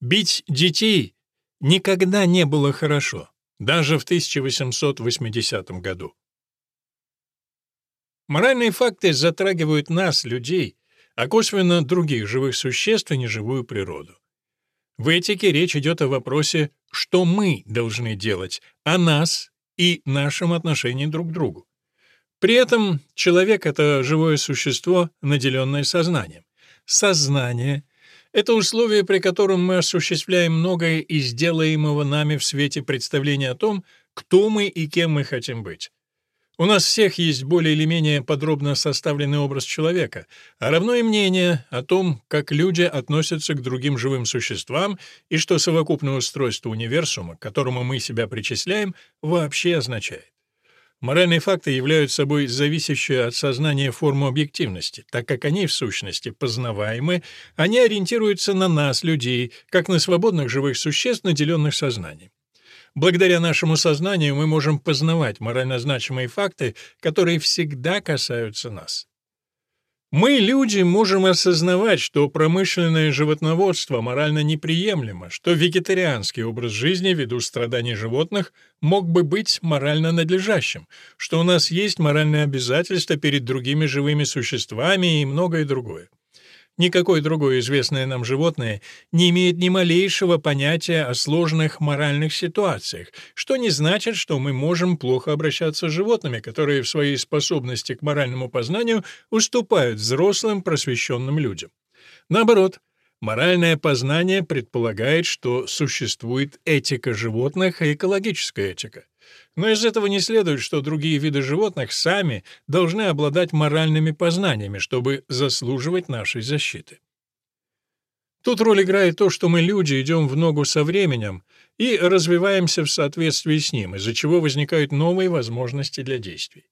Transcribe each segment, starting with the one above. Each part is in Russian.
Бить детей никогда не было хорошо, даже в 1880 году. Моральные факты затрагивают нас, людей, а косвенно других живых существ и неживую природу. В этике речь идет о вопросе, что мы должны делать, о нас и нашем отношении друг к другу. При этом человек — это живое существо, наделенное сознанием. Сознание — это условие, при котором мы осуществляем многое из делаемого нами в свете представления о том, кто мы и кем мы хотим быть. У нас всех есть более или менее подробно составленный образ человека, а равно и мнение о том, как люди относятся к другим живым существам и что совокупное устройство универсума, к которому мы себя причисляем, вообще означает. Моральные факты являются собой зависящую от сознания форму объективности, так как они, в сущности, познаваемы, они ориентируются на нас, людей, как на свободных живых существ, наделенных сознанием. Благодаря нашему сознанию мы можем познавать морально значимые факты, которые всегда касаются нас. Мы, люди, можем осознавать, что промышленное животноводство морально неприемлемо, что вегетарианский образ жизни ввиду страданий животных мог бы быть морально надлежащим, что у нас есть моральные обязательства перед другими живыми существами и многое другое. Никакое другое известное нам животное не имеет ни малейшего понятия о сложных моральных ситуациях, что не значит, что мы можем плохо обращаться с животными, которые в своей способности к моральному познанию уступают взрослым просвещенным людям. Наоборот, моральное познание предполагает, что существует этика животных и экологическая этика. Но из этого не следует, что другие виды животных сами должны обладать моральными познаниями, чтобы заслуживать нашей защиты. Тут роль играет то, что мы, люди, идем в ногу со временем и развиваемся в соответствии с ним, из-за чего возникают новые возможности для действий.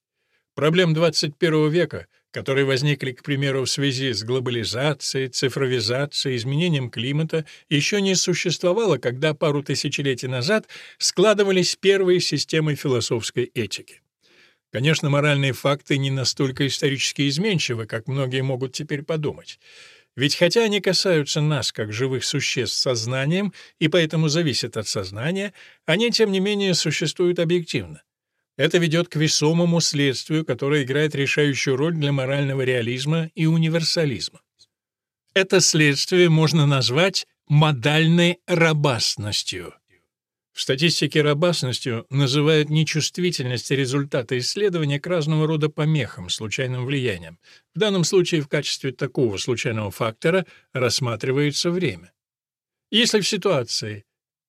Проблем 21 века которые возникли, к примеру, в связи с глобализацией, цифровизацией, изменением климата, еще не существовало, когда пару тысячелетий назад складывались первые системы философской этики. Конечно, моральные факты не настолько исторически изменчивы, как многие могут теперь подумать. Ведь хотя они касаются нас как живых существ сознанием и поэтому зависят от сознания, они, тем не менее, существуют объективно. Это ведет к весомому следствию, которое играет решающую роль для морального реализма и универсализма. Это следствие можно назвать модальной робастностью. В статистике робастностью называют нечувствительность результата исследования к разного рода помехам, случайным влиянием. В данном случае в качестве такого случайного фактора рассматривается время. Если в ситуации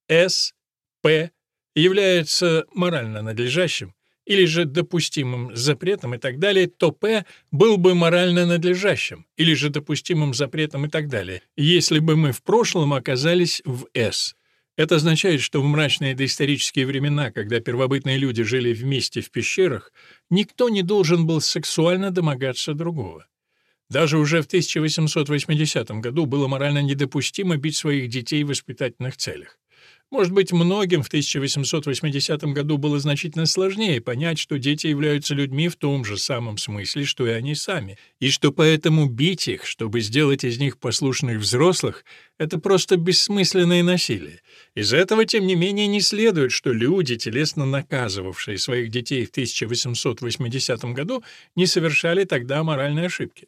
S, P является морально надлежащим, или же допустимым запретом и так далее, то П был бы морально надлежащим, или же допустимым запретом и так далее, если бы мы в прошлом оказались в С. Это означает, что в мрачные доисторические времена, когда первобытные люди жили вместе в пещерах, никто не должен был сексуально домогаться другого. Даже уже в 1880 году было морально недопустимо бить своих детей в воспитательных целях. Может быть, многим в 1880 году было значительно сложнее понять, что дети являются людьми в том же самом смысле, что и они сами, и что поэтому бить их, чтобы сделать из них послушных взрослых, это просто бессмысленное насилие. Из этого, тем не менее, не следует, что люди, телесно наказывавшие своих детей в 1880 году, не совершали тогда моральной ошибки.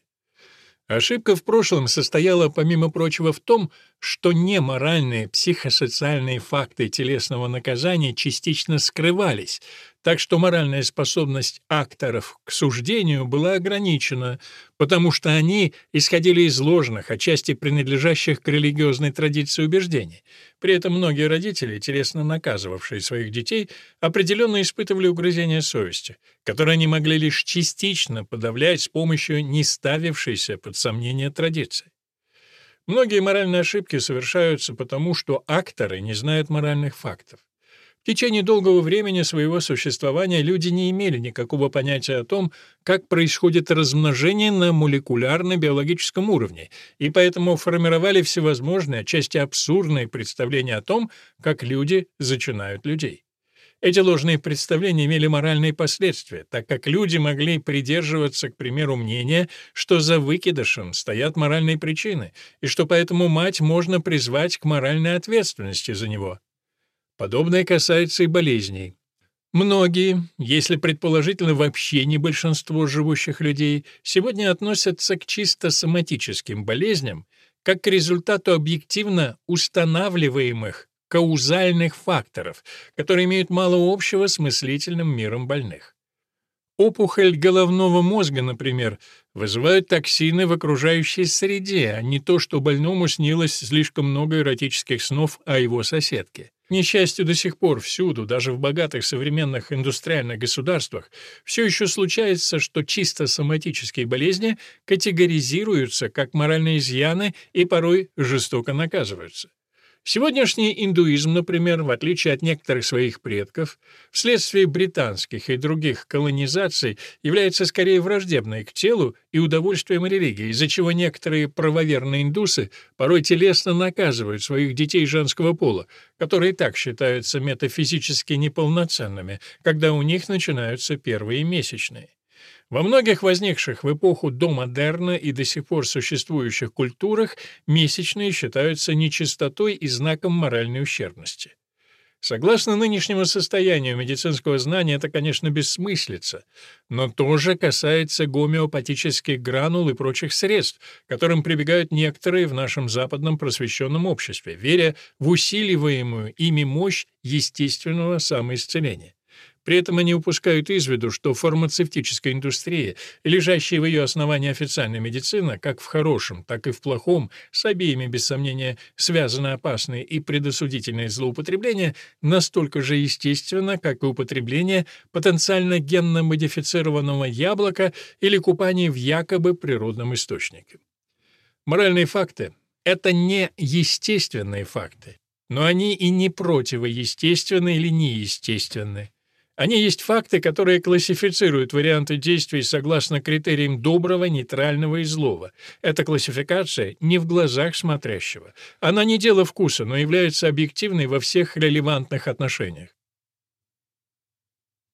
Ошибка в прошлом состояла, помимо прочего, в том, что неморальные психосоциальные факты телесного наказания частично скрывались, так что моральная способность акторов к суждению была ограничена, потому что они исходили из ложных, отчасти принадлежащих к религиозной традиции убеждений. При этом многие родители, телесно наказывавшие своих детей, определенно испытывали угрызение совести, которые они могли лишь частично подавлять с помощью не ставившейся под сомнение традиции. Многие моральные ошибки совершаются потому, что акторы не знают моральных фактов. В течение долгого времени своего существования люди не имели никакого понятия о том, как происходит размножение на молекулярно-биологическом уровне, и поэтому формировали всевозможные, отчасти абсурдные представления о том, как люди зачинают людей. Эти ложные представления имели моральные последствия, так как люди могли придерживаться, к примеру, мнения, что за выкидышем стоят моральные причины, и что поэтому мать можно призвать к моральной ответственности за него. Подобное касается и болезней. Многие, если предположительно вообще не большинство живущих людей, сегодня относятся к чисто соматическим болезням как к результату объективно устанавливаемых каузальных факторов, которые имеют мало общего с мыслительным миром больных. Опухоль головного мозга, например, вызывают токсины в окружающей среде, а не то, что больному снилось слишком много эротических снов о его соседке. К несчастью, до сих пор всюду, даже в богатых современных индустриальных государствах, все еще случается, что чисто соматические болезни категоризируются как моральные изъяны и порой жестоко наказываются. Сегодняшний индуизм, например, в отличие от некоторых своих предков, вследствие британских и других колонизаций является скорее враждебной к телу и удовольствиям религии, из-за чего некоторые правоверные индусы порой телесно наказывают своих детей женского пола, которые так считаются метафизически неполноценными, когда у них начинаются первые месячные. Во многих возникших в эпоху домодерна и до сих пор существующих культурах месячные считаются нечистотой и знаком моральной ущербности. Согласно нынешнему состоянию медицинского знания, это, конечно, бессмыслица, но тоже касается гомеопатических гранул и прочих средств, которым прибегают некоторые в нашем западном просвещенном обществе, веря в усиливаемую ими мощь естественного самоисцеления. При этом они упускают из виду, что фармацевтическая индустрия лежащая в ее основании официальная медицина, как в хорошем, так и в плохом, с обеими, без сомнения, связаны опасные и предосудительные злоупотребления, настолько же естественно, как и употребление потенциально генно-модифицированного яблока или купание в якобы природном источнике. Моральные факты — это не естественные факты, но они и не противоестественны или неестественны. Они есть факты, которые классифицируют варианты действий согласно критериям доброго, нейтрального и злого. Эта классификация не в глазах смотрящего. Она не дело вкуса, но является объективной во всех релевантных отношениях.